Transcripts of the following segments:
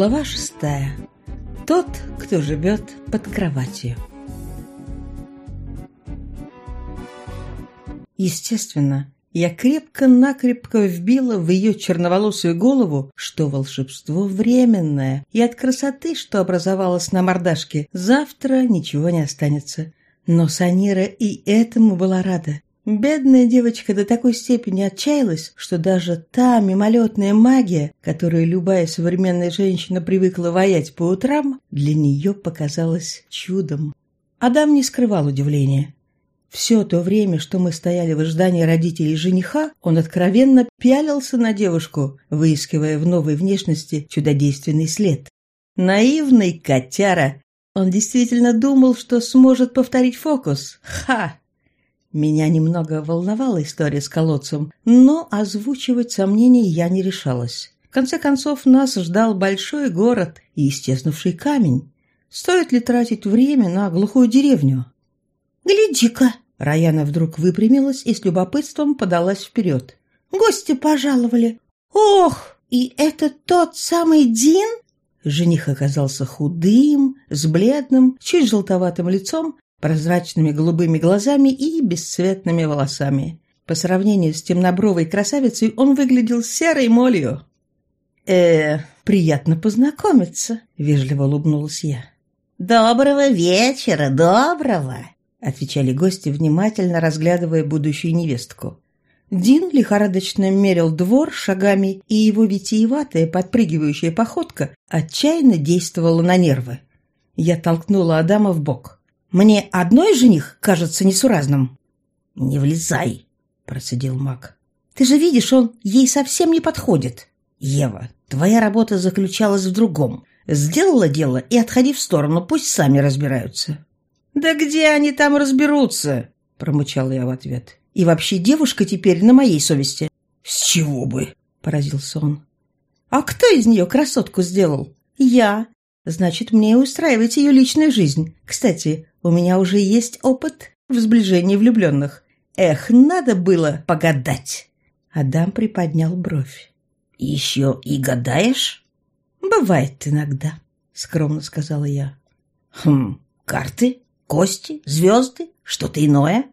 Глава шестая. Тот, кто живет под кроватью. Естественно, я крепко-накрепко вбила в ее черноволосую голову, что волшебство временное, и от красоты, что образовалось на мордашке, завтра ничего не останется. Но Санира и этому была рада. Бедная девочка до такой степени отчаялась, что даже та мимолетная магия, которую любая современная женщина привыкла воять по утрам, для нее показалась чудом. Адам не скрывал удивления. Все то время, что мы стояли в ожидании родителей жениха, он откровенно пялился на девушку, выискивая в новой внешности чудодейственный след. Наивный котяра! Он действительно думал, что сможет повторить фокус. Ха! Меня немного волновала история с колодцем, но озвучивать сомнения я не решалась. В конце концов, нас ждал большой город и исчезнувший камень. Стоит ли тратить время на глухую деревню? «Гляди-ка!» Раяна вдруг выпрямилась и с любопытством подалась вперед. «Гости пожаловали! Ох, и это тот самый Дин?» Жених оказался худым, с бледным, чуть желтоватым лицом прозрачными голубыми глазами и бесцветными волосами. По сравнению с темнобровой красавицей он выглядел серой молью. э приятно познакомиться», — вежливо улыбнулась я. «Доброго вечера, доброго!» — отвечали гости, внимательно разглядывая будущую невестку. Дин лихорадочно мерил двор шагами, и его витиеватая, подпрыгивающая походка отчаянно действовала на нервы. Я толкнула Адама в бок. Мне одной жених кажется несуразным». «Не влезай», — процедил маг. «Ты же видишь, он ей совсем не подходит». «Ева, твоя работа заключалась в другом. Сделала дело и отходи в сторону, пусть сами разбираются». «Да где они там разберутся?» — промычал я в ответ. «И вообще девушка теперь на моей совести». «С чего бы?» — поразился он. «А кто из нее красотку сделал?» «Я. Значит, мне устраивать ее личную жизнь. Кстати, у меня уже есть опыт в сближении влюбленных. Эх, надо было погадать. Адам приподнял бровь. «Еще и гадаешь?» «Бывает иногда», — скромно сказала я. «Хм, карты, кости, звезды, что-то иное?»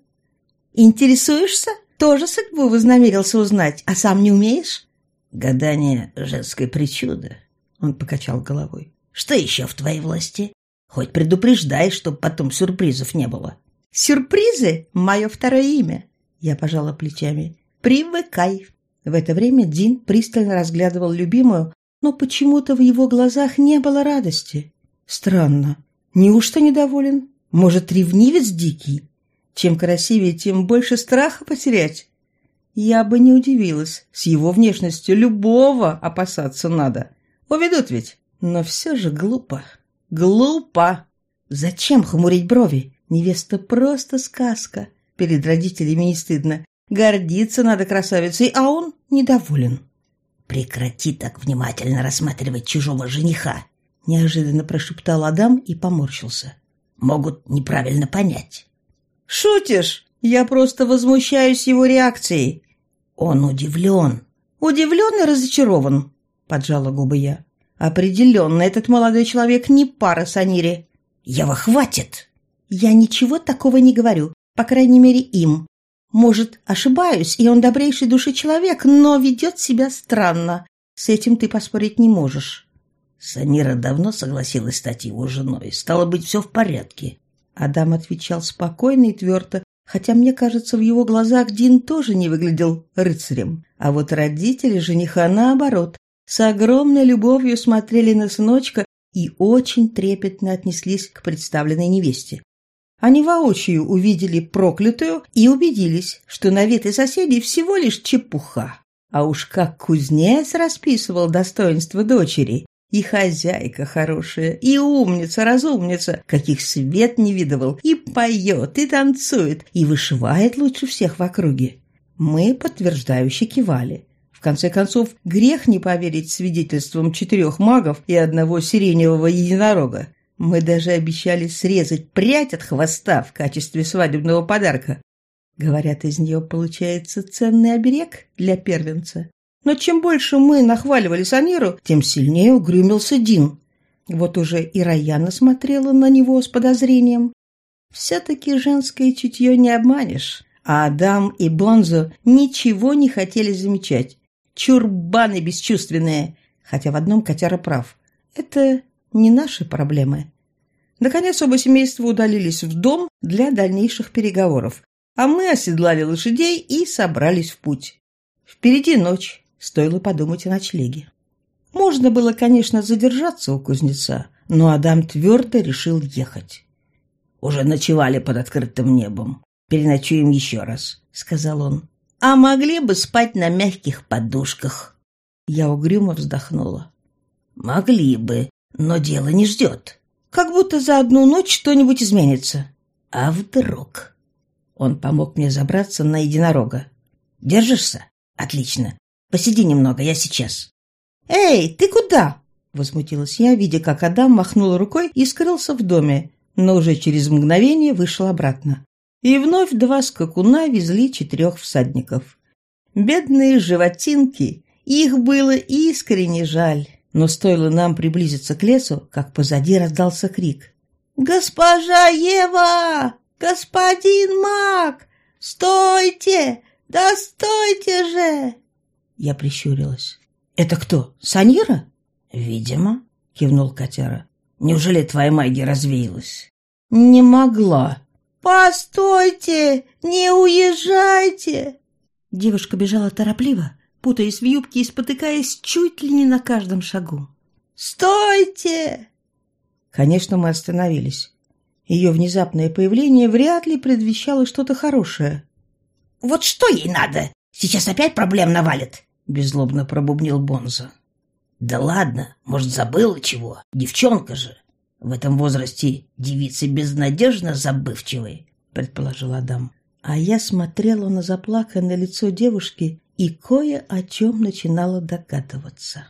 «Интересуешься? Тоже судьбу вознамерился узнать, а сам не умеешь?» «Гадание — женское причуда», — он покачал головой. «Что еще в твоей власти?» Хоть предупреждай, чтобы потом сюрпризов не было. Сюрпризы — мое второе имя. Я пожала плечами. Привыкай. В это время Дин пристально разглядывал любимую, но почему-то в его глазах не было радости. Странно. Неужто недоволен? Может, ревнивец дикий? Чем красивее, тем больше страха потерять. Я бы не удивилась. С его внешностью любого опасаться надо. Уведут ведь. Но все же глупо. Глупо. Зачем хмурить брови? Невеста просто сказка. Перед родителями не стыдно. Гордиться надо красавицей, а он недоволен. «Прекрати так внимательно рассматривать чужого жениха», — неожиданно прошептал Адам и поморщился. «Могут неправильно понять». «Шутишь? Я просто возмущаюсь его реакцией». «Он удивлен». «Удивлен и разочарован», — поджала губы я. Определенно, этот молодой человек не пара Санире. Ева, хватит! Я ничего такого не говорю, по крайней мере, им. Может, ошибаюсь, и он добрейший души человек, но ведет себя странно. С этим ты поспорить не можешь. Санира давно согласилась стать его женой. Стало быть, все в порядке. Адам отвечал спокойно и твердо, хотя, мне кажется, в его глазах Дин тоже не выглядел рыцарем. А вот родители жениха, наоборот, с огромной любовью смотрели на сыночка и очень трепетно отнеслись к представленной невесте. Они воочию увидели проклятую и убедились, что на вид и соседей всего лишь чепуха. А уж как кузнец расписывал достоинство дочери. И хозяйка хорошая, и умница-разумница, каких свет не видывал, и поет, и танцует, и вышивает лучше всех в округе. Мы подтверждающе кивали. В конце концов, грех не поверить свидетельствам четырех магов и одного сиреневого единорога. Мы даже обещали срезать прядь от хвоста в качестве свадебного подарка. Говорят, из нее получается ценный оберег для первенца. Но чем больше мы нахваливали Саниру, тем сильнее угрюмился Дин. Вот уже и Раяна смотрела на него с подозрением. Все-таки женское чутье не обманешь. А Адам и Бонзо ничего не хотели замечать. Чурбаны бесчувственные. Хотя в одном котяра прав. Это не наши проблемы. Наконец оба семейства удалились в дом для дальнейших переговоров, а мы оседлали лошадей и собрались в путь. Впереди ночь, стоило подумать о ночлеге. Можно было, конечно, задержаться у кузнеца, но Адам твердо решил ехать. «Уже ночевали под открытым небом. Переночуем еще раз», — сказал он. «А могли бы спать на мягких подушках». Я угрюмо вздохнула. «Могли бы, но дело не ждет. Как будто за одну ночь что-нибудь изменится». «А вдруг?» Он помог мне забраться на единорога. «Держишься? Отлично. Посиди немного, я сейчас». «Эй, ты куда?» — возмутилась я, видя, как Адам махнул рукой и скрылся в доме, но уже через мгновение вышел обратно. И вновь два скакуна везли четырех всадников. Бедные животинки, их было искренне жаль. Но стоило нам приблизиться к лесу, как позади раздался крик. «Госпожа Ева! Господин маг! Стойте! Да стойте же!» Я прищурилась. «Это кто? Санира?» «Видимо», — кивнул котяра. «Неужели твоя магия развеялась?» «Не могла». «Постойте! Не уезжайте!» Девушка бежала торопливо, путаясь в юбке и спотыкаясь чуть ли не на каждом шагу. «Стойте!» Конечно, мы остановились. Ее внезапное появление вряд ли предвещало что-то хорошее. «Вот что ей надо? Сейчас опять проблем навалит!» — беззлобно пробубнил Бонза. «Да ладно, может, забыла чего? Девчонка же. В этом возрасте девицы безнадежно забывчивые», — предположил Адам. А я смотрела на заплаканное лицо девушки и кое о чем начинала догадываться.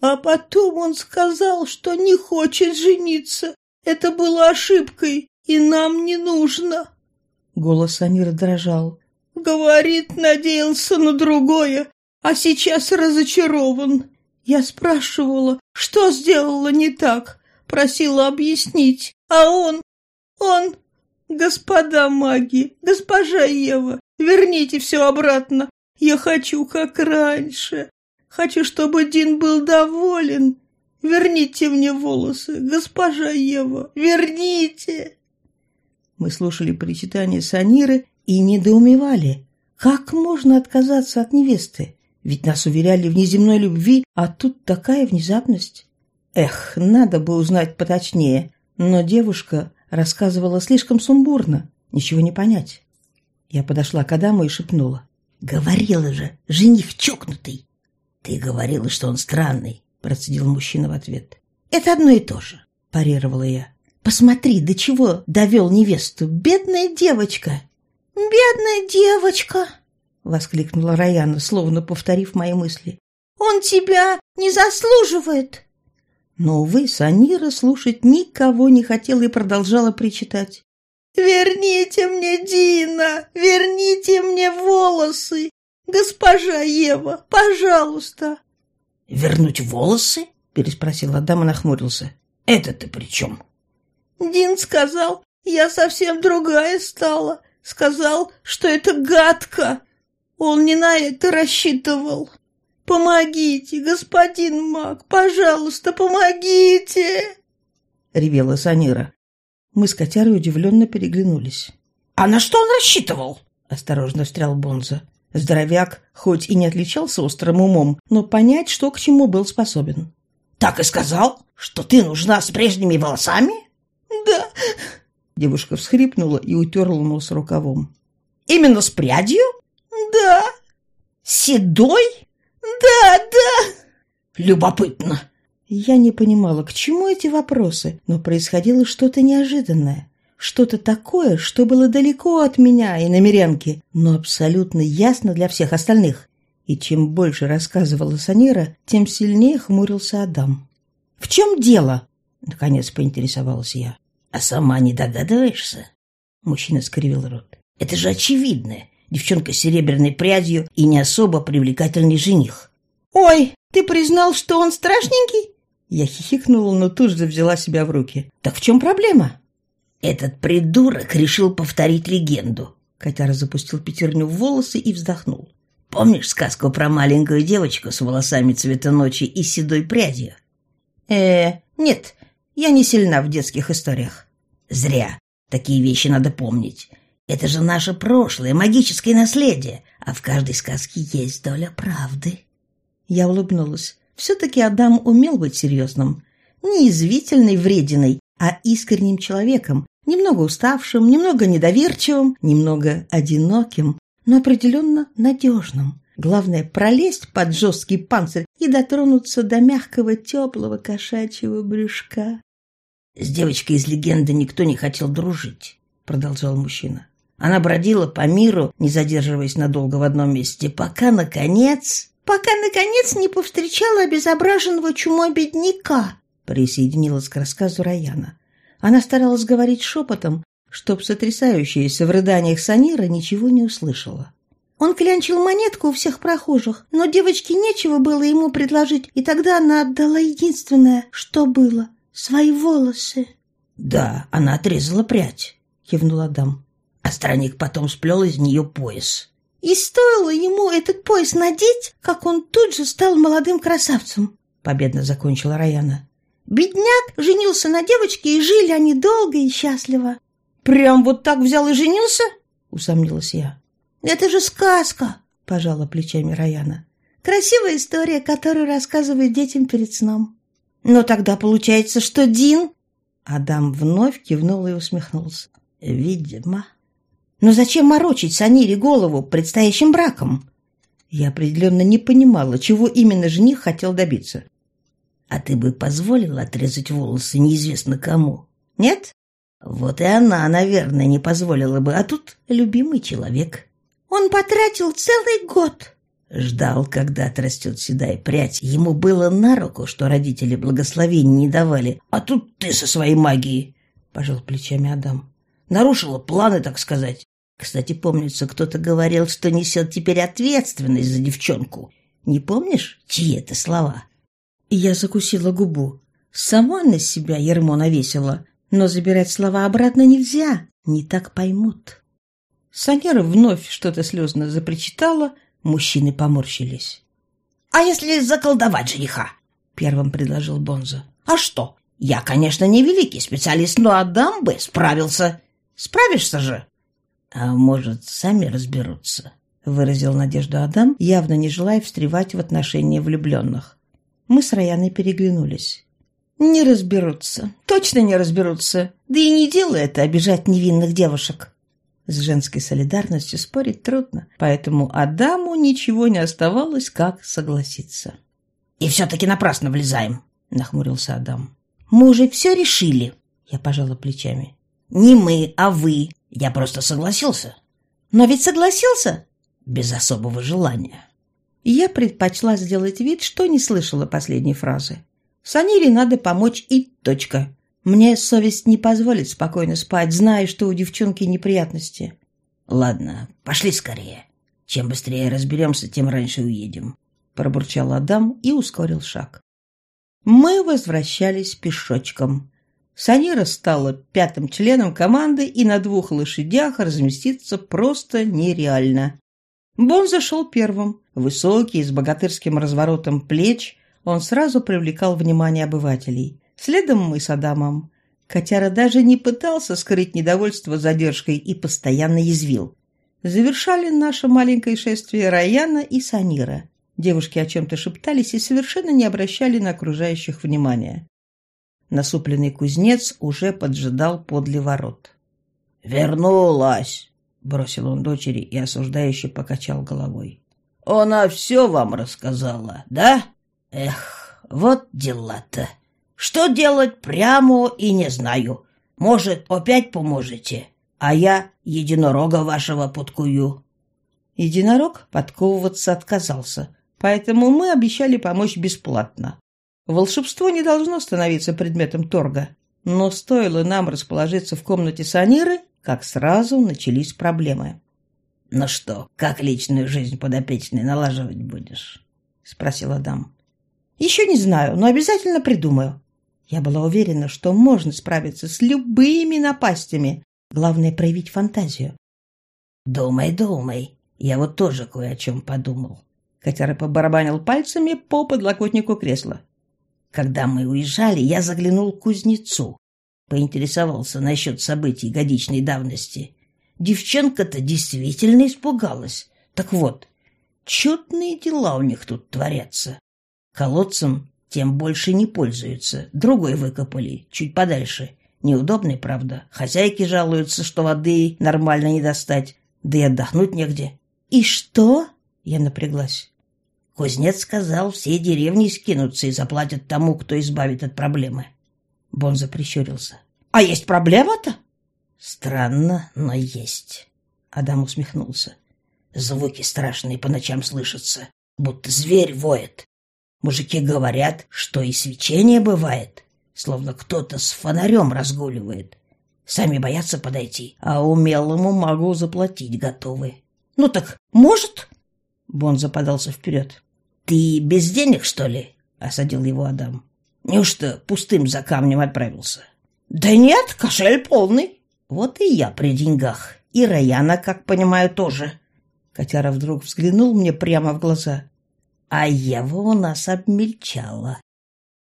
А потом он сказал, что не хочет жениться. Это было ошибкой, и нам не нужно. Голос Анира дрожал. Говорит, надеялся на другое, а сейчас разочарован. Я спрашивала, что сделала не так, просила объяснить, а он... он... Господа маги, госпожа Ева, верните все обратно. Я хочу, как раньше. Хочу, чтобы Дин был доволен. Верните мне волосы, госпожа Ева, верните!» Мы слушали причитания Саниры и недоумевали. Как можно отказаться от невесты? Ведь нас уверяли в неземной любви, а тут такая внезапность. Эх, надо бы узнать поточнее. Но девушка рассказывала слишком сумбурно, ничего не понять. Я подошла к Адаму и шепнула. «Говорила же, жених чокнутый!» «Ты говорила, что он странный», — процедил мужчина в ответ. «Это одно и то же», — парировала я. «Посмотри, до чего довел невесту. Бедная девочка!» «Бедная девочка!» — воскликнула Раяна, словно повторив мои мысли. «Он тебя не заслуживает!» Но, увы, Санира слушать никого не хотела и продолжала причитать. «Верните мне Дина! Верните мне волосы! Госпожа Ева, пожалуйста!» «Вернуть волосы?» — переспросил Адам и нахмурился. «Это ты при чем?» Дин сказал, я совсем другая стала. Сказал, что это гадко. Он не на это рассчитывал. «Помогите, господин маг, пожалуйста, помогите!» — ревела Санира. Мы с котярой удивленно переглянулись. «А на что он рассчитывал?» — осторожно встрял Бонза. Здоровяк хоть и не отличался острым умом, но понять, что к чему был способен. «Так и сказал, что ты нужна с прежними волосами?» «Да». Девушка всхрипнула и утерла нос рукавом. «Именно с прядью?» «Да». «Седой?» «Да, да!» «Любопытно!» Я не понимала, к чему эти вопросы, но происходило что-то неожиданное. Что-то такое, что было далеко от меня и намерянки, но абсолютно ясно для всех остальных. И чем больше рассказывала Санира, тем сильнее хмурился Адам. «В чем дело?» — наконец поинтересовалась я. «А сама не догадываешься?» Мужчина скривил рот. «Это же очевидно. девчонка с серебряной прядью и не особо привлекательный жених. «Ой, ты признал, что он страшненький?» Я хихикнула, но тут же взяла себя в руки. «Так в чем проблема?» Этот придурок решил повторить легенду. Котяра запустил пятерню в волосы и вздохнул. Помнишь сказку про маленькую девочку с волосами цвета ночи и седой прядью? Э, нет, я не сильна в детских историях. Зря. Такие вещи надо помнить. Это же наше прошлое, магическое наследие, а в каждой сказке есть доля правды. Я улыбнулась. Все-таки Адам умел быть серьезным. Не извительной врединой, а искренним человеком, немного уставшим, немного недоверчивым, немного одиноким, но определенно надежным. Главное – пролезть под жесткий панцирь и дотронуться до мягкого, теплого кошачьего брюшка. «С девочкой из легенды никто не хотел дружить», – продолжал мужчина. Она бродила по миру, не задерживаясь надолго в одном месте, пока, наконец... «Пока, наконец, не повстречала обезображенного чумой бедняка», – присоединилась к рассказу Раяна. Она старалась говорить шепотом, чтоб сотрясающаяся в рыданиях Санира ничего не услышала. Он клянчил монетку у всех прохожих, но девочке нечего было ему предложить, и тогда она отдала единственное, что было — свои волосы. «Да, она отрезала прядь», — кивнул Адам. А странник потом сплел из нее пояс. «И стоило ему этот пояс надеть, как он тут же стал молодым красавцем», — победно закончила Раяна. «Бедняк женился на девочке, и жили они долго и счастливо». «Прям вот так взял и женился?» — усомнилась я. «Это же сказка!» — пожала плечами Раяна. «Красивая история, которую рассказывают детям перед сном». «Но тогда получается, что Дин...» Адам вновь кивнул и усмехнулся. «Видимо». «Но зачем морочить Санире голову предстоящим браком?» Я определенно не понимала, чего именно жених хотел добиться. «А ты бы позволила отрезать волосы неизвестно кому?» «Нет?» Вот и она, наверное, не позволила бы, а тут любимый человек. Он потратил целый год. Ждал, когда отрастет седая прядь. Ему было на руку, что родители благословений не давали. А тут ты со своей магией, — пожал плечами Адам. Нарушила планы, так сказать. Кстати, помнится, кто-то говорил, что несет теперь ответственность за девчонку. Не помнишь, чьи это слова? Я закусила губу. Сама на себя ермо навесила. Но забирать слова обратно нельзя, не так поймут. Санера вновь что-то слезно запричитала, мужчины поморщились. «А если заколдовать жениха?» — первым предложил Бонза. «А что? Я, конечно, не великий специалист, но Адам бы справился. Справишься же?» «А может, сами разберутся?» — выразил надежду Адам, явно не желая встревать в отношения влюбленных. Мы с Раяной переглянулись. Не разберутся. Точно не разберутся. Да и не дело это обижать невинных девушек. С женской солидарностью спорить трудно, поэтому Адаму ничего не оставалось, как согласиться. «И все-таки напрасно влезаем», — нахмурился Адам. «Мы уже все решили», — я пожала плечами. «Не мы, а вы. Я просто согласился». «Но ведь согласился?» «Без особого желания». Я предпочла сделать вид, что не слышала последней фразы. Санире надо помочь и точка. Мне совесть не позволит спокойно спать, зная, что у девчонки неприятности. Ладно, пошли скорее. Чем быстрее разберемся, тем раньше уедем. Пробурчал Адам и ускорил шаг. Мы возвращались пешочком. Санира стала пятым членом команды, и на двух лошадях разместиться просто нереально. Бон зашел первым, высокий, с богатырским разворотом плеч, он сразу привлекал внимание обывателей. Следом мы с Адамом. Котяра даже не пытался скрыть недовольство задержкой и постоянно язвил. Завершали наше маленькое шествие Раяна и Санира. Девушки о чем-то шептались и совершенно не обращали на окружающих внимания. Насупленный кузнец уже поджидал подле ворот. «Вернулась!» — бросил он дочери и осуждающе покачал головой. «Она все вам рассказала, да?» Эх, вот дела-то. Что делать прямо и не знаю. Может, опять поможете, а я единорога вашего подкую. Единорог подковываться отказался, поэтому мы обещали помочь бесплатно. Волшебство не должно становиться предметом торга, но стоило нам расположиться в комнате Саниры, как сразу начались проблемы. «Ну что, как личную жизнь подопечной налаживать будешь?» — спросил Адам. «Еще не знаю, но обязательно придумаю». Я была уверена, что можно справиться с любыми напастями. Главное — проявить фантазию. «Думай, думай. Я вот тоже кое о чем подумал». Котяра побарабанил пальцами по подлокотнику кресла. Когда мы уезжали, я заглянул к кузнецу. Поинтересовался насчет событий годичной давности. Девчонка-то действительно испугалась. Так вот, чудные дела у них тут творятся. Колодцем тем больше не пользуются. Другой выкопали, чуть подальше. Неудобный, правда. Хозяйки жалуются, что воды нормально не достать. Да и отдохнуть негде. «И что?» — я напряглась. Кузнец сказал, все деревни скинутся и заплатят тому, кто избавит от проблемы. Бонза прищурился. «А есть проблема-то?» «Странно, но есть». Адам усмехнулся. «Звуки страшные по ночам слышатся, будто зверь воет. Мужики говорят, что и свечение бывает, словно кто-то с фонарем разгуливает. Сами боятся подойти, а умелому магу заплатить готовы». «Ну так, может?» Бонза подался вперед. «Ты без денег, что ли?» — осадил его Адам. «Неужто пустым за камнем отправился?» «Да нет, кошель полный». Вот и я при деньгах. И Раяна, как понимаю, тоже. Котяра вдруг взглянул мне прямо в глаза. А Ева у нас обмельчала.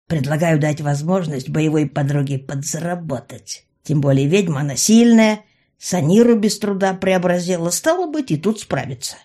Предлагаю дать возможность боевой подруге подзаработать. Тем более ведьма она сильная, Саниру без труда преобразила, стало быть, и тут справится.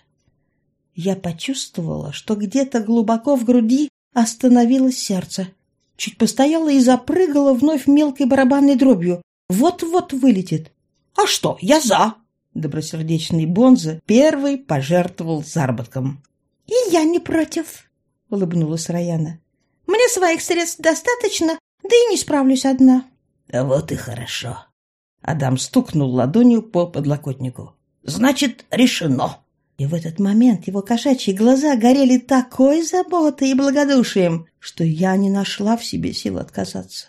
Я почувствовала, что где-то глубоко в груди остановилось сердце. Чуть постояла и запрыгала вновь мелкой барабанной дробью. Вот-вот вылетит. А что, я за. Добросердечный Бонза первый пожертвовал заработком. И я не против, улыбнулась Раяна. Мне своих средств достаточно, да и не справлюсь одна. Вот и хорошо. Адам стукнул ладонью по подлокотнику. Значит, решено. И в этот момент его кошачьи глаза горели такой заботой и благодушием, что я не нашла в себе сил отказаться.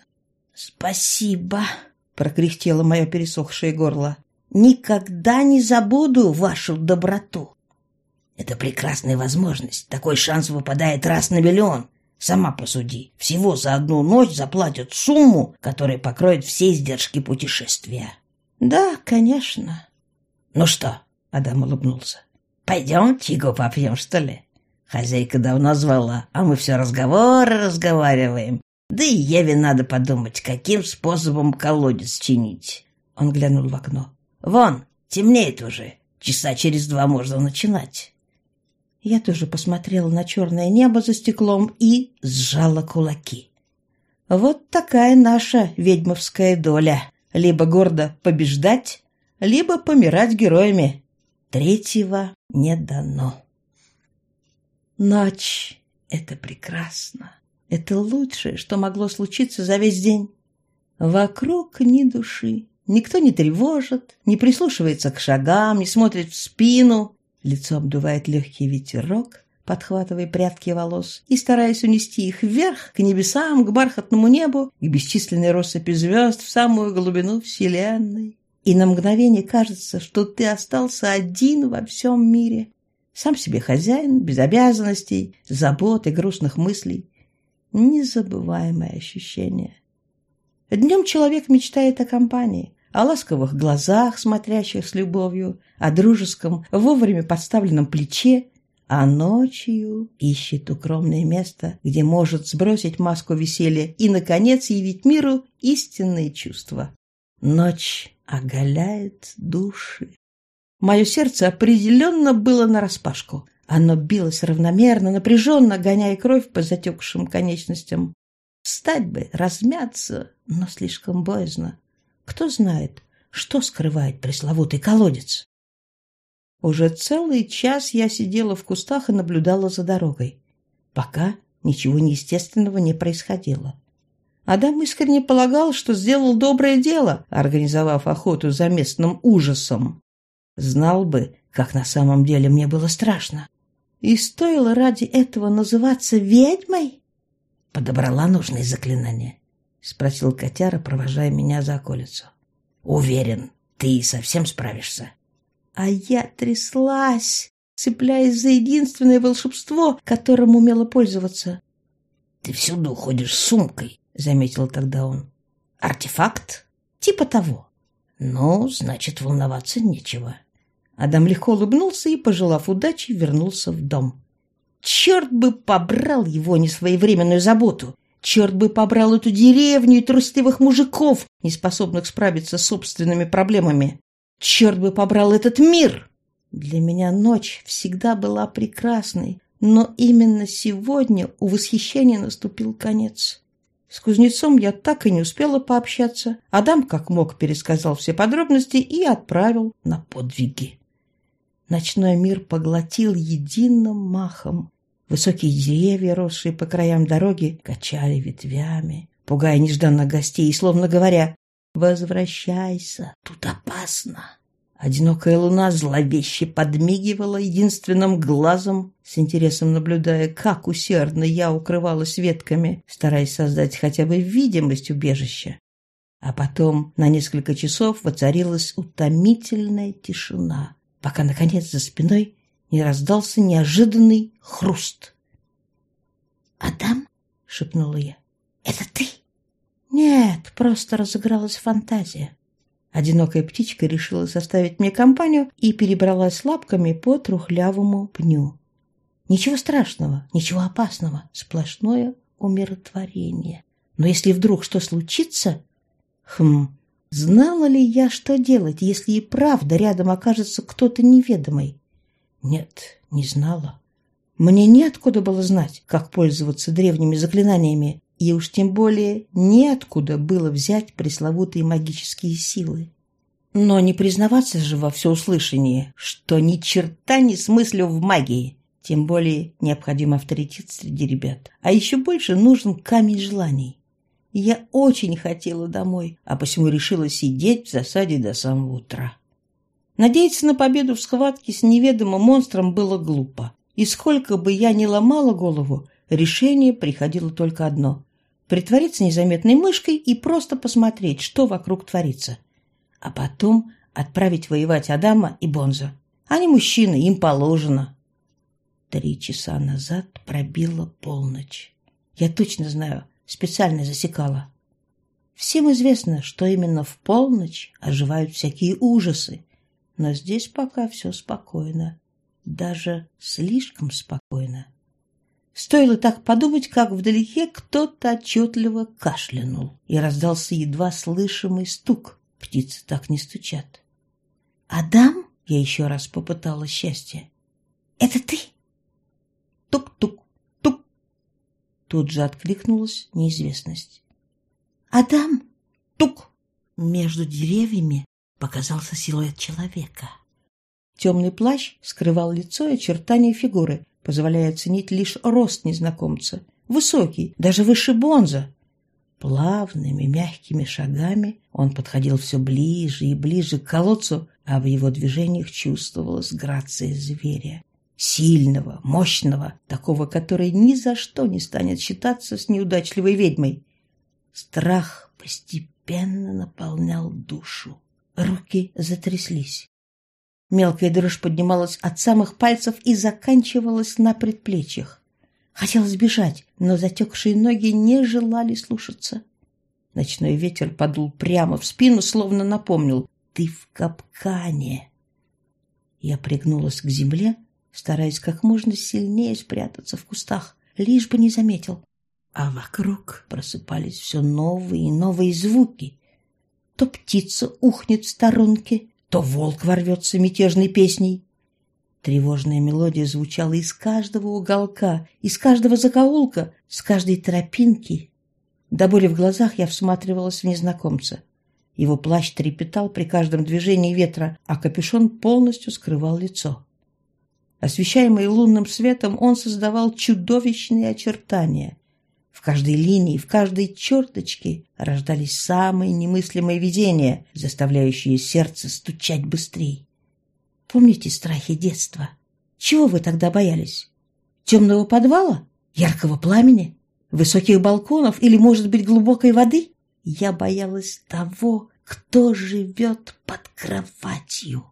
«Спасибо!» — прокряхтело мое пересохшее горло. «Никогда не забуду вашу доброту. Это прекрасная возможность. Такой шанс выпадает раз на миллион. Сама посуди. Всего за одну ночь заплатят сумму, которая покроет все издержки путешествия». «Да, конечно». «Ну что?» — Адам улыбнулся. «Пойдем чайку попьем, что ли?» Хозяйка давно звала, а мы все разговоры разговариваем. Да и Еве надо подумать, каким способом колодец чинить. Он глянул в окно. Вон, темнеет уже. Часа через два можно начинать. Я тоже посмотрела на черное небо за стеклом и сжала кулаки. Вот такая наша ведьмовская доля. Либо гордо побеждать, либо помирать героями. Третьего не дано. Ночь — это прекрасно. Это лучшее, что могло случиться за весь день. Вокруг ни души. Никто не тревожит, не прислушивается к шагам, не смотрит в спину. Лицо обдувает легкий ветерок, подхватывая прядки волос и стараясь унести их вверх, к небесам, к бархатному небу, к бесчисленной россыпи звезд в самую глубину Вселенной. И на мгновение кажется, что ты остался один во всем мире. Сам себе хозяин, без обязанностей, забот и грустных мыслей. Незабываемое ощущение. Днем человек мечтает о компании, о ласковых глазах, смотрящих с любовью, о дружеском, вовремя подставленном плече, а ночью ищет укромное место, где может сбросить маску веселья и, наконец, явить миру истинные чувства. Ночь оголяет души. Мое сердце определенно было нараспашку. Оно билось равномерно, напряженно, гоняя кровь по затекшим конечностям. Встать бы, размяться, но слишком боязно. Кто знает, что скрывает пресловутый колодец? Уже целый час я сидела в кустах и наблюдала за дорогой. Пока ничего неестественного не происходило. Адам искренне полагал, что сделал доброе дело, организовав охоту за местным ужасом. Знал бы, как на самом деле мне было страшно. И стоило ради этого называться ведьмой? Подобрала нужные заклинания? Спросил котяра, провожая меня за околицу. Уверен, ты совсем справишься. А я тряслась, цепляясь за единственное волшебство, которым умела пользоваться. «Ты всюду уходишь с сумкой», — заметил тогда он. «Артефакт? Типа того». «Ну, значит, волноваться нечего». Адам легко улыбнулся и, пожелав удачи, вернулся в дом. Черт бы побрал его несвоевременную заботу! Черт бы побрал эту деревню и трусливых мужиков, не способных справиться с собственными проблемами! Черт бы побрал этот мир! Для меня ночь всегда была прекрасной, но именно сегодня у восхищения наступил конец. С кузнецом я так и не успела пообщаться. Адам как мог пересказал все подробности и отправил на подвиги. Ночной мир поглотил единым махом. Высокие деревья, росшие по краям дороги, качали ветвями, пугая нежданно гостей, словно говоря «Возвращайся, тут опасно». Одинокая луна зловеще подмигивала единственным глазом, с интересом наблюдая, как усердно я укрывалась ветками, стараясь создать хотя бы видимость убежища. А потом на несколько часов воцарилась утомительная тишина, пока, наконец, за спиной не раздался неожиданный хруст. «Адам?» — шепнула я. «Это ты?» «Нет, просто разыгралась фантазия». Одинокая птичка решила составить мне компанию и перебралась лапками по трухлявому пню. Ничего страшного, ничего опасного, сплошное умиротворение. Но если вдруг что случится... Хм, знала ли я, что делать, если и правда рядом окажется кто-то неведомый? Нет, не знала. Мне неоткуда было знать, как пользоваться древними заклинаниями, и уж тем более неоткуда было взять пресловутые магические силы. Но не признаваться же во всеуслышании, что ни черта не смыслю в магии. Тем более необходим авторитет среди ребят. А еще больше нужен камень желаний. Я очень хотела домой, а посему решила сидеть в засаде до самого утра. Надеяться на победу в схватке с неведомым монстром было глупо. И сколько бы я ни ломала голову, решение приходило только одно притвориться незаметной мышкой и просто посмотреть, что вокруг творится. А потом отправить воевать Адама и Бонза. Они мужчины, им положено. Три часа назад пробила полночь. Я точно знаю, специально засекала. Всем известно, что именно в полночь оживают всякие ужасы. Но здесь пока все спокойно. Даже слишком спокойно. Стоило так подумать, как вдалеке кто-то отчетливо кашлянул, и раздался едва слышимый стук. Птицы так не стучат. «Адам?» — я еще раз попытала счастье. «Это ты?» Тук-тук-тук. Тут же откликнулась неизвестность. «Адам?» Тук! Между деревьями показался силуэт человека. Темный плащ скрывал лицо и очертания фигуры, позволяя оценить лишь рост незнакомца. Высокий, даже выше Бонза. Плавными, мягкими шагами он подходил все ближе и ближе к колодцу, а в его движениях чувствовалась грация зверя. Сильного, мощного, такого, который ни за что не станет считаться с неудачливой ведьмой. Страх постепенно наполнял душу. Руки затряслись. Мелкая дрожь поднималась от самых пальцев и заканчивалась на предплечьях. Хотелось бежать, но затекшие ноги не желали слушаться. Ночной ветер подул прямо в спину, словно напомнил «Ты в капкане!». Я пригнулась к земле, стараясь как можно сильнее спрятаться в кустах, лишь бы не заметил. А вокруг просыпались все новые и новые звуки. То птица ухнет в сторонке, то волк ворвется мятежной песней. Тревожная мелодия звучала из каждого уголка, из каждого закоулка, с каждой тропинки. До боли в глазах я всматривалась в незнакомца. Его плащ трепетал при каждом движении ветра, а капюшон полностью скрывал лицо. Освещаемый лунным светом, он создавал чудовищные очертания. В каждой линии, в каждой черточке рождались самые немыслимые видения, заставляющие сердце стучать быстрее. Помните страхи детства? Чего вы тогда боялись? Темного подвала? Яркого пламени? Высоких балконов или, может быть, глубокой воды? Я боялась того, кто живет под кроватью.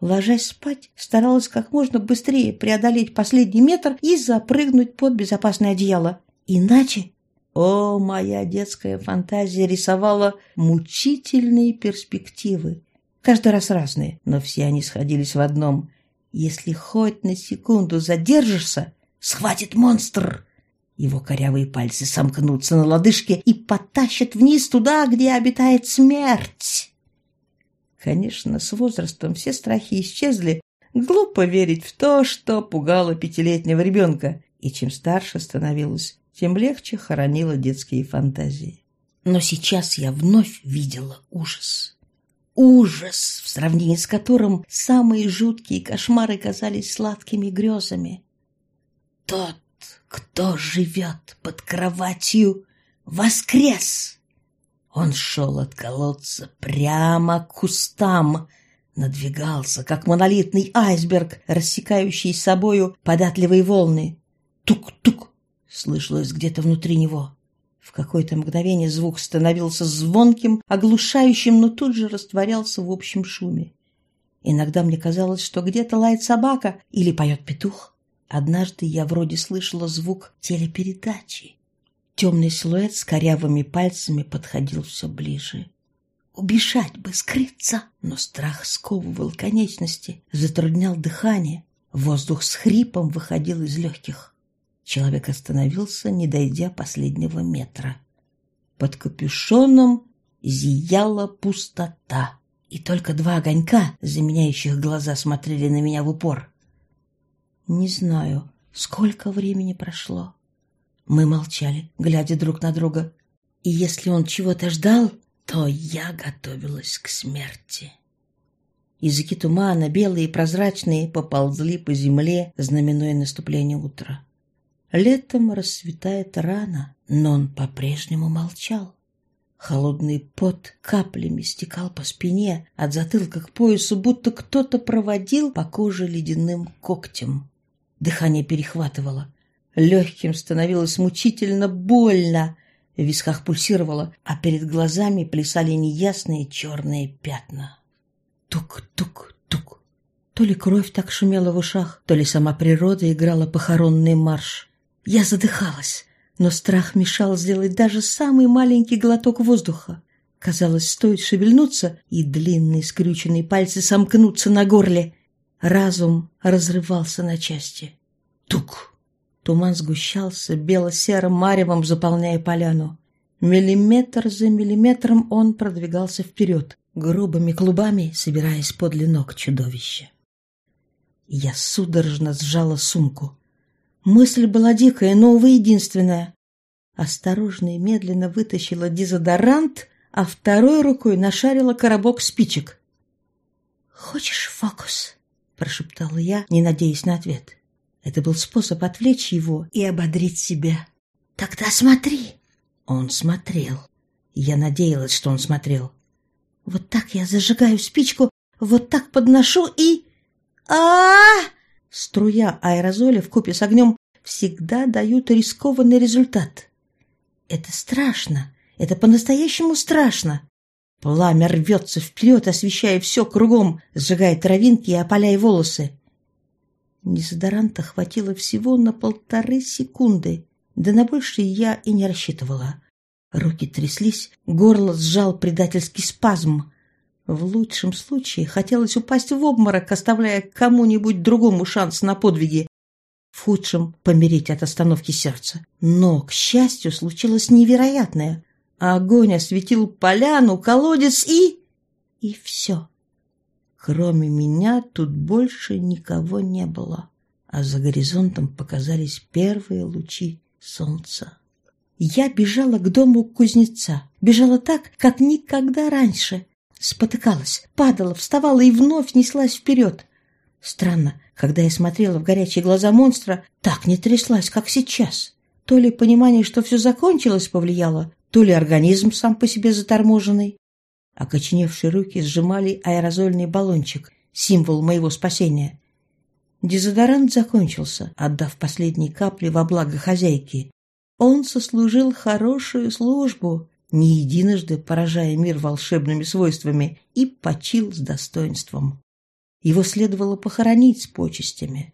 Ложась спать, старалась как можно быстрее преодолеть последний метр и запрыгнуть под безопасное одеяло. Иначе... О, моя детская фантазия рисовала мучительные перспективы. Каждый раз разные, но все они сходились в одном. Если хоть на секунду задержишься, схватит монстр. Его корявые пальцы сомкнутся на лодыжке и потащат вниз туда, где обитает смерть. Конечно, с возрастом все страхи исчезли. Глупо верить в то, что пугало пятилетнего ребенка. И чем старше становилась, тем легче хоронила детские фантазии. Но сейчас я вновь видела ужас. Ужас, в сравнении с которым самые жуткие кошмары казались сладкими грезами. Тот, кто живет под кроватью, воскрес! Он шел от колодца прямо к кустам, надвигался, как монолитный айсберг, рассекающий собою податливые волны. Тук-тук! Слышалось где-то внутри него. В какое-то мгновение звук становился звонким, оглушающим, но тут же растворялся в общем шуме. Иногда мне казалось, что где-то лает собака или поет петух. Однажды я вроде слышала звук телепередачи. Темный силуэт с корявыми пальцами подходил все ближе. Убежать бы, скрыться, но страх сковывал конечности, затруднял дыхание. Воздух с хрипом выходил из легких. Человек остановился, не дойдя последнего метра. Под капюшоном зияла пустота, и только два огонька, заменяющих глаза, смотрели на меня в упор. Не знаю, сколько времени прошло. Мы молчали, глядя друг на друга. И если он чего-то ждал, то я готовилась к смерти. Языки тумана, белые и прозрачные, поползли по земле, знаменуя наступление утра. Летом рассветает рано, но он по-прежнему молчал. Холодный пот каплями стекал по спине, от затылка к поясу, будто кто-то проводил по коже ледяным когтем. Дыхание перехватывало. Легким становилось мучительно больно. В висках пульсировало, а перед глазами плясали неясные черные пятна. Тук-тук-тук. То ли кровь так шумела в ушах, то ли сама природа играла похоронный марш. Я задыхалась, но страх мешал сделать даже самый маленький глоток воздуха. Казалось, стоит шевельнуться, и длинные скрюченные пальцы сомкнутся на горле. Разум разрывался на части. Тук! Туман сгущался бело-серым маревом, заполняя поляну. Миллиметр за миллиметром он продвигался вперед, грубыми клубами собираясь подле ног чудовища. Я судорожно сжала сумку. Мысль была дикая, но, увы, единственная. Осторожно и медленно вытащила дезодорант, а второй рукой нашарила коробок спичек. «Хочешь фокус?» – прошептала я, не надеясь на ответ. Это был способ отвлечь его и ободрить себя. «Тогда смотри!» Он смотрел. Я надеялась, что он смотрел. Вот так я зажигаю спичку, вот так подношу и... а, -а, -а Струя аэрозоля в купе с огнем всегда дают рискованный результат. Это страшно, это по-настоящему страшно. Пламя рвется вперед, освещая все кругом, сжигая травинки и опаляя волосы. Дезодоранта хватило всего на полторы секунды, да на большее я и не рассчитывала. Руки тряслись, горло сжал предательский спазм. В лучшем случае хотелось упасть в обморок, оставляя кому-нибудь другому шанс на подвиги. В худшем — помереть от остановки сердца. Но, к счастью, случилось невероятное. Огонь осветил поляну, колодец и... И все. Кроме меня тут больше никого не было, а за горизонтом показались первые лучи солнца. Я бежала к дому кузнеца, бежала так, как никогда раньше. Спотыкалась, падала, вставала и вновь неслась вперед. Странно, когда я смотрела в горячие глаза монстра, так не тряслась, как сейчас. То ли понимание, что все закончилось, повлияло, то ли организм сам по себе заторможенный. Окоченевшие руки сжимали аэрозольный баллончик, символ моего спасения. Дезодорант закончился, отдав последние капли во благо хозяйки. Он сослужил хорошую службу, не единожды поражая мир волшебными свойствами, и почил с достоинством. Его следовало похоронить с почестями.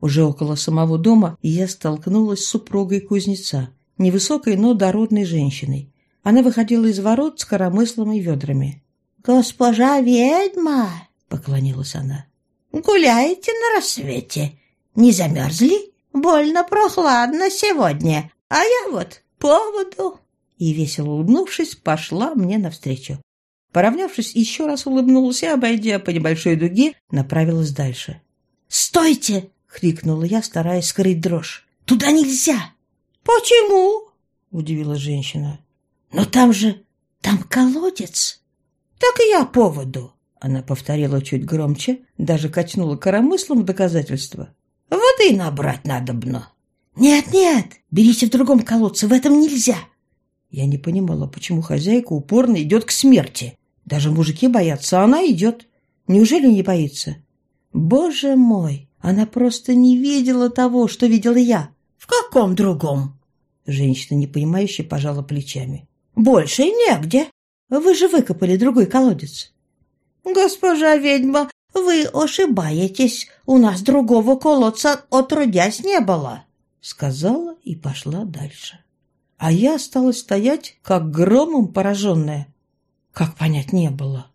Уже около самого дома я столкнулась с супругой кузнеца, невысокой, но дородной женщиной. Она выходила из ворот с коромыслом и ведрами. «Госпожа ведьма!» — поклонилась она. «Гуляете на рассвете? Не замерзли? Больно прохладно сегодня, а я вот поводу!» И, весело улыбнувшись, пошла мне навстречу. Поравнявшись, еще раз улыбнулась и, обойдя по небольшой дуге, направилась дальше. «Стойте!» — крикнула я, стараясь скрыть дрожь. «Туда нельзя!» «Почему?» — удивила женщина. «Но там же... там колодец!» «Так и я поводу!» Она повторила чуть громче, даже качнула коромыслом в доказательство. «Воды набрать надо бно!» «Нет-нет, берите в другом колодце, в этом нельзя!» Я не понимала, почему хозяйка упорно идет к смерти. Даже мужики боятся, а она идет. Неужели не боится? Боже мой, она просто не видела того, что видела я. В каком другом? Женщина, непонимающе, пожала плечами. Больше негде. Вы же выкопали другой колодец. Госпожа ведьма, вы ошибаетесь. У нас другого колодца отродясь не было. Сказала и пошла дальше. А я осталась стоять, как громом пораженная. Как понять не было.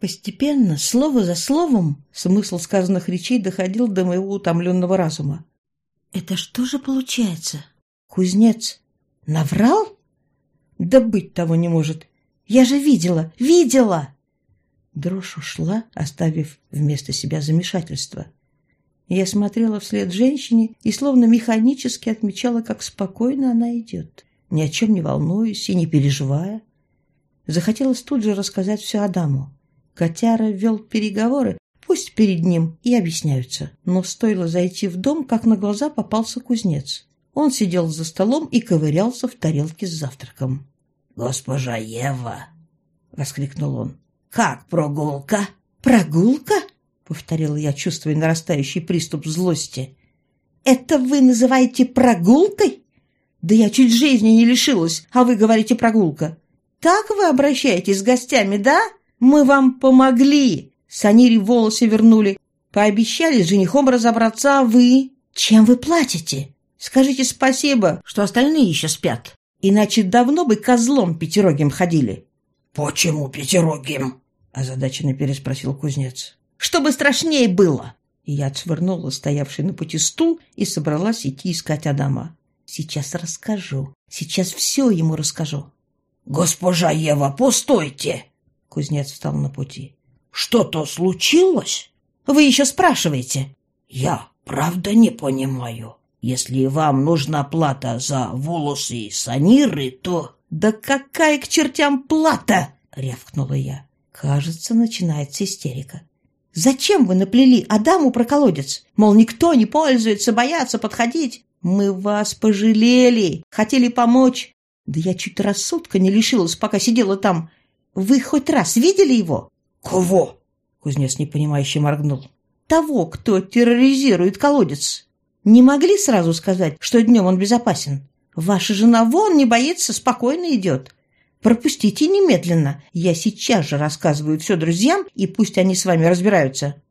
Постепенно, слово за словом, смысл сказанных речей доходил до моего утомленного разума. Это что же получается? Кузнец наврал? Да быть того не может. Я же видела, видела! Дрожь ушла, оставив вместо себя замешательство. Я смотрела вслед женщине и словно механически отмечала, как спокойно она идет, ни о чем не волнуясь и не переживая. Захотелось тут же рассказать все Адаму. Котяра вел переговоры, пусть перед ним и объясняются. Но стоило зайти в дом, как на глаза попался кузнец. Он сидел за столом и ковырялся в тарелке с завтраком. «Госпожа Ева!» — воскликнул он. «Как прогулка?» «Прогулка?» — повторила я, чувствуя нарастающий приступ злости. «Это вы называете прогулкой? Да я чуть жизни не лишилась, а вы говорите прогулка. Так вы обращаетесь с гостями, да? Мы вам помогли. Санире волосы вернули. Пообещали с женихом разобраться, а вы... Чем вы платите? Скажите спасибо, что остальные еще спят. Иначе давно бы козлом пятерогим ходили. — Почему пятерогим? — озадаченно переспросил кузнец. — Чтобы страшнее было. И я отшвырнула стоявший на пути стул и собралась идти искать Адама. Сейчас расскажу. Сейчас все ему расскажу. «Госпожа Ева, постойте!» Кузнец встал на пути. «Что-то случилось?» «Вы еще спрашиваете?» «Я правда не понимаю. Если вам нужна плата за волосы и саниры, то...» «Да какая к чертям плата?» — рявкнула я. Кажется, начинается истерика. «Зачем вы наплели Адаму про колодец? Мол, никто не пользуется, боятся подходить. Мы вас пожалели, хотели помочь. Да я чуть рассудка не лишилась, пока сидела там. Вы хоть раз видели его? Кого? Кузнец непонимающе моргнул. Того, кто терроризирует колодец. Не могли сразу сказать, что днем он безопасен? Ваша жена вон не боится, спокойно идет. Пропустите немедленно. Я сейчас же рассказываю все друзьям, и пусть они с вами разбираются.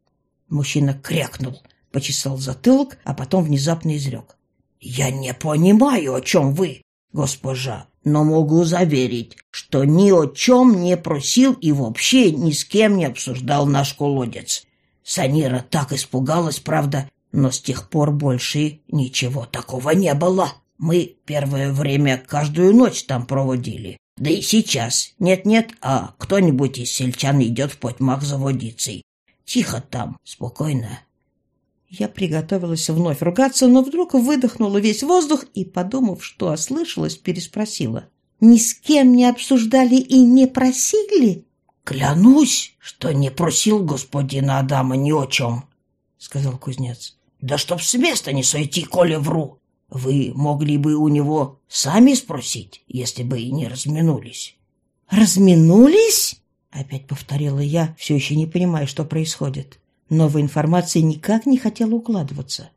Мужчина крякнул, почесал затылок, а потом внезапно изрек. «Я не понимаю, о чем вы госпожа, но могу заверить, что ни о чем не просил и вообще ни с кем не обсуждал наш колодец. Санира так испугалась, правда, но с тех пор больше ничего такого не было. Мы первое время каждую ночь там проводили. Да и сейчас. Нет-нет, а кто-нибудь из сельчан идет в потьмах за водицей. Тихо там, спокойно. Я приготовилась вновь ругаться, но вдруг выдохнула весь воздух и, подумав, что ослышалась, переспросила. «Ни с кем не обсуждали и не просили?» «Клянусь, что не просил господина Адама ни о чем», — сказал кузнец. «Да чтоб с места не сойти, коли вру. Вы могли бы у него сами спросить, если бы и не разминулись». «Разминулись?» — опять повторила я, все еще не понимая, что происходит. Новая информация никак не хотела укладываться.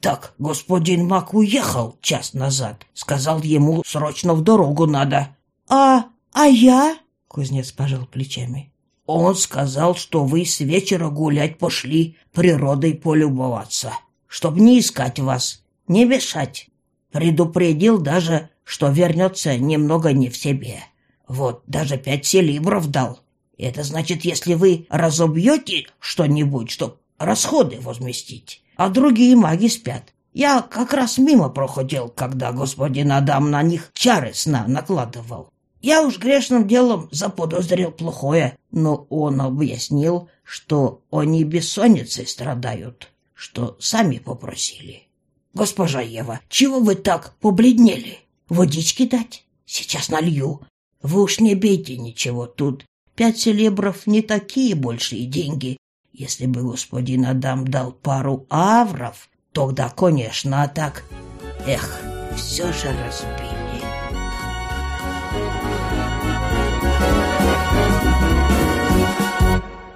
«Так господин Мак уехал час назад. Сказал ему, срочно в дорогу надо». «А... а я?» — кузнец пожал плечами. Он сказал, что вы с вечера гулять пошли, природой полюбоваться, чтоб не искать вас, не мешать. Предупредил даже, что вернется немного не в себе. Вот, даже пять селибров дал. Это значит, если вы разобьете что-нибудь, чтоб расходы возместить, а другие маги спят. Я как раз мимо проходил, когда господин Адам на них чары сна накладывал. Я уж грешным делом заподозрил плохое, но он объяснил, что они бессонницей страдают, что сами попросили. Госпожа Ева, чего вы так побледнели? Водички дать? Сейчас налью. Вы уж не бейте ничего тут. Пять селебров не такие большие деньги. Если бы господин Адам дал пару авров, тогда, конечно, а так... Эх, все же разбили.